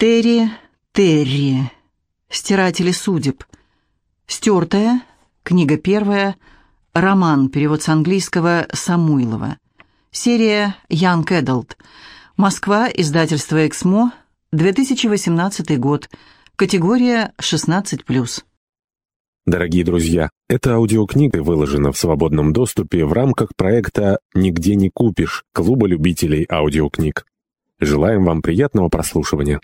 Терри, Терри. Стиратели судеб. Стертая. Книга первая. Роман. Перевод с английского Самуилова. Серия Young Adult. Москва. Издательство «Эксмо». 2018 год. Категория 16+. Дорогие друзья, эта аудиокнига выложена в свободном доступе в рамках проекта «Нигде не купишь» Клуба любителей аудиокниг. Желаем вам приятного прослушивания.